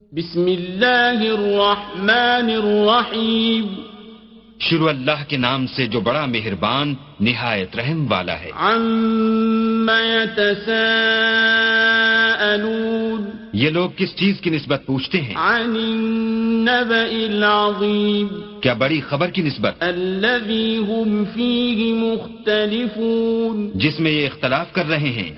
بسم اللہ الرحمن الرحیم۔ شروع اللہ کے نام سے جو بڑا مہربان نہایت رحم والا ہے۔ عم يتساءلون۔ یہ لوگ کس چیز کی نسبت پوچھتے ہیں؟ عن النبأ العظیم کیا بڑی خبر کی نسبت؟ هم فيه مختلفون. جس میں یہ اختلاف کر رہے ہیں۔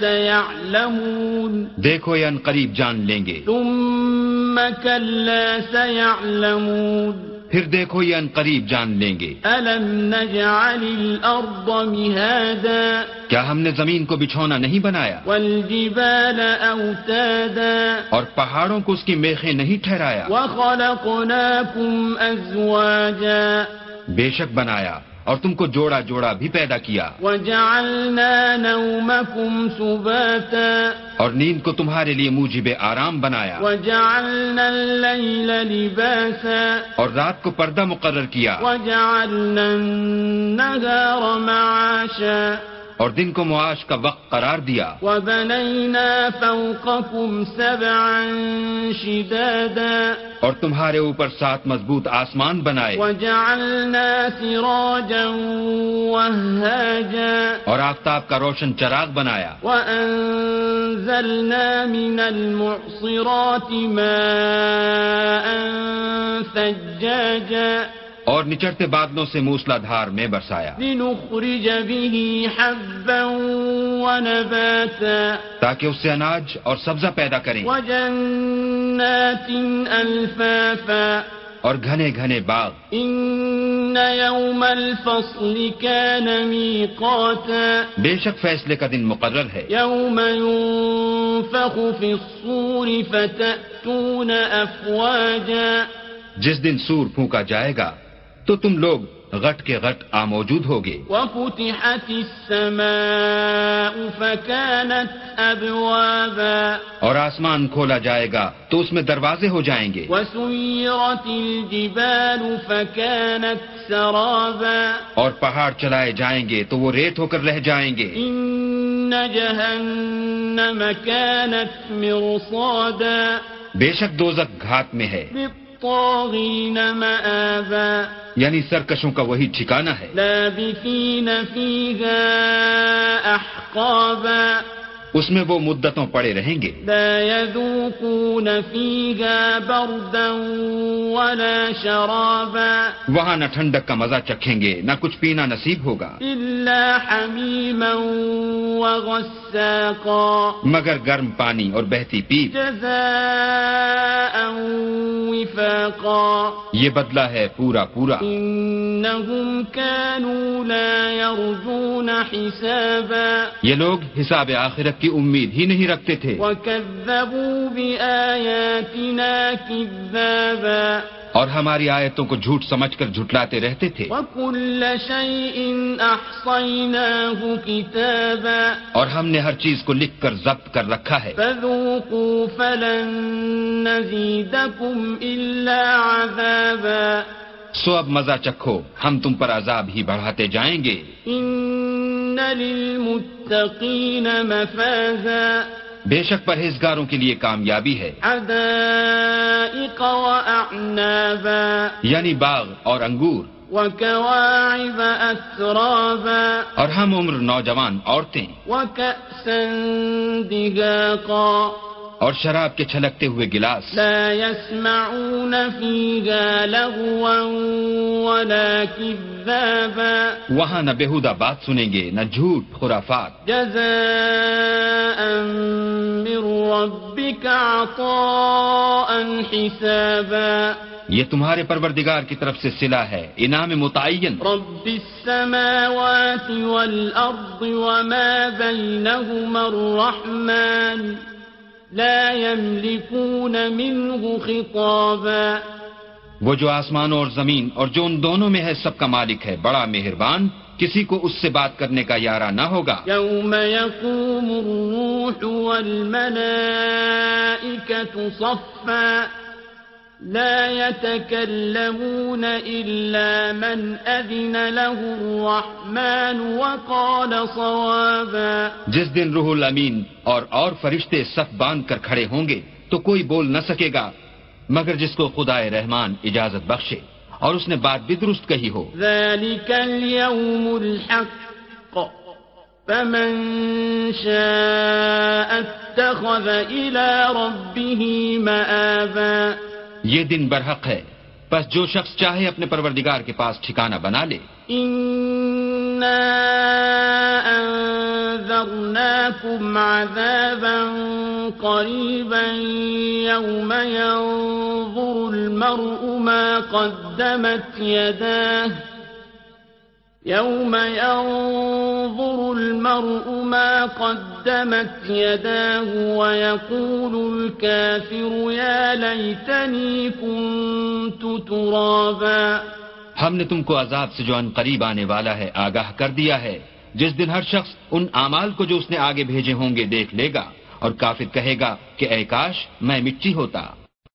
سيعلمون. دیکھو یہ ان قریب جان لیں گے۔ ثم كلا سيعلمون. پھر دیکھو یہ ان قریب جان لیں گے۔ ألم نجعل الأرض مهادا کیا ہم نے زمین کو بچھونا نہیں بنایا؟ والجبال أوتادا اور پہاڑوں کو اس کی میخیں نہیں ٹھہرایا؟ وخلقناكم أزواجا بے شک بنایا۔ اور تم کو جوڑا جوڑا بھی پیدا کیا۔ وجعلنا نومكم سباتا۔ اور نیند کو تمہارے لیے موجب آرام بنایا۔ وجعلنا الليل لباسا۔ اور رات کو پردہ مقرر کیا۔ وجعلنا النهار معاشا۔ اور دن کو معاش کا وقت قرار دیا۔ وبنينا فوقكم سبعا شدادا۔ اور تمہارے اوپر سات مضبوط آسمان بنائے۔ وجعلنا سراجا وهاجا۔ اور آفتاب کا روشن چراغ بنایا۔ وأنزلنا من المعصرات ماء ثجاجا۔ اور نچڑتے بادلوں سے موسلا دھار میں برسایا۔ لنخرج به حبا ونباتا۔ تاکہ اس سے اناج اور سبزہ پیدا کریں۔ وجنات ألفافا اور گھنے گھنے باغ۔ إن يوم الفصل كان ميقاتا بے شک فیصلے کا دن مقرر ہے۔ يوم ينفخ في الصور فتأتون أفواجا جس دن سور پھونکا جائے گا تو تم لوگ غٹ کے غٹ آ موجود ہوگے۔ وفتحت السماء فكانت أبوابا۔ اور آسمان کھولا جائے گا تو اس میں دروازے ہو جائیں گے۔ وسيرت الجبال فكانت سرابا۔ اور پہاڑ چلائے جائیں گے تو وہ ریت ہو کر رہ جائیں گے۔ إن جهنم كانت مرصادا۔ بے شک دوزک گھات میں ہے۔ للطاغين مآبا۔ یعنی سرکشوں کا وہی ٹھکانہ ہے۔ أحقابا اس میں وہ مدتوں پڑے رہیں گے۔ لا يذوقون فيها بردا ولا شرابا۔ وہاں نہ ٹھنڈک کا مزہ چکھیں گے نہ کچھ پینا نصیب ہوگا۔ إلا حميما وغساقا مگر گرم پانی اور بہتی پیپ۔ جزاء وفاقا۔ یہ بدلہ ہے پورا پورا۔ إنهم كانوا لا يرجون حسابا۔ یہ لوگ حساب آخرت کی امید ہی نہیں رکھتے تھے۔ وكذبوا بآياتنا كذابا اور ہماری آیتوں کو جھوٹ سمجھ کر جھٹلاتے رہتے تھے۔ اور ہم نے ہر چیز کو لکھ کر ضبط کر رکھا ہے۔ فلن إلا عذابا سو اب مزہ چکھو ہم تم پر عذاب ہی بڑھاتے جائیں گے۔ إن للمتقين مفازا بے شک پرہیزگاروں کے لیے کامیابی ہے۔ یعنی باغ اور انگور۔ وكواعب أترابا اور ہم عمر نوجوان عورتیں۔ وكأسا دهاقا اور شراب کے چھلکتے ہوئے گلاس۔ لا يسمعون فيها لغوا ولا كذابا۔ وہاں نہ بےحدہ بات سنیں گے نہ جھوٹ خرافات۔ جزاء من ربك عطاء حسابا۔ یہ تمہارے پروردگار کی طرف سے صلہ ہے انعام متعین۔ رب السماوات والأرض وما بينهما الرحمن۔ لا يملكون منه خطابا وہ جو آسمان اور زمین اور جو ان دونوں میں ہے سب کا مالک ہے بڑا مہربان کسی کو اس سے بات کرنے کا یارہ نہ ہوگا۔ يوم يقوم الروح والملائكة صفا لا يتكلمون إلا من أذن له الرحمن وقال صوابا. جس دن روح الامین اور اور فرشتے صف باندھ کر کھڑے ہوں گے تو کوئی بول نہ سکے گا مگر جس کو خدا رحمان اجازت بخشے اور اس نے بات بھی درست کہی ہو۔ ذلك اليوم الحق. فمن شاء اتخذ إلى ربه مآبا. یہ دن برحق ہے۔ بس جو شخص چاہے اپنے پروردگار کے پاس ٹھکانہ بنا لے۔ أنذرناكم عذابا قريبا يوم ينظر المرء ما قدمت يداه يوم ينظر المرء ما قدمت يداه ويقول الكافر يا ليتني كنت ترابا. ہم نے تم کو عذاب سے جو ان قریب آنے والا ہے آگاہ کر دیا ہے۔ جس دن ہر شخص ان اعمال کو جو اس نے آگے بھیجے ہوں گے دیکھ لے گا اور کافر کہے گا کہ اے کاش میں مٹی ہوتا۔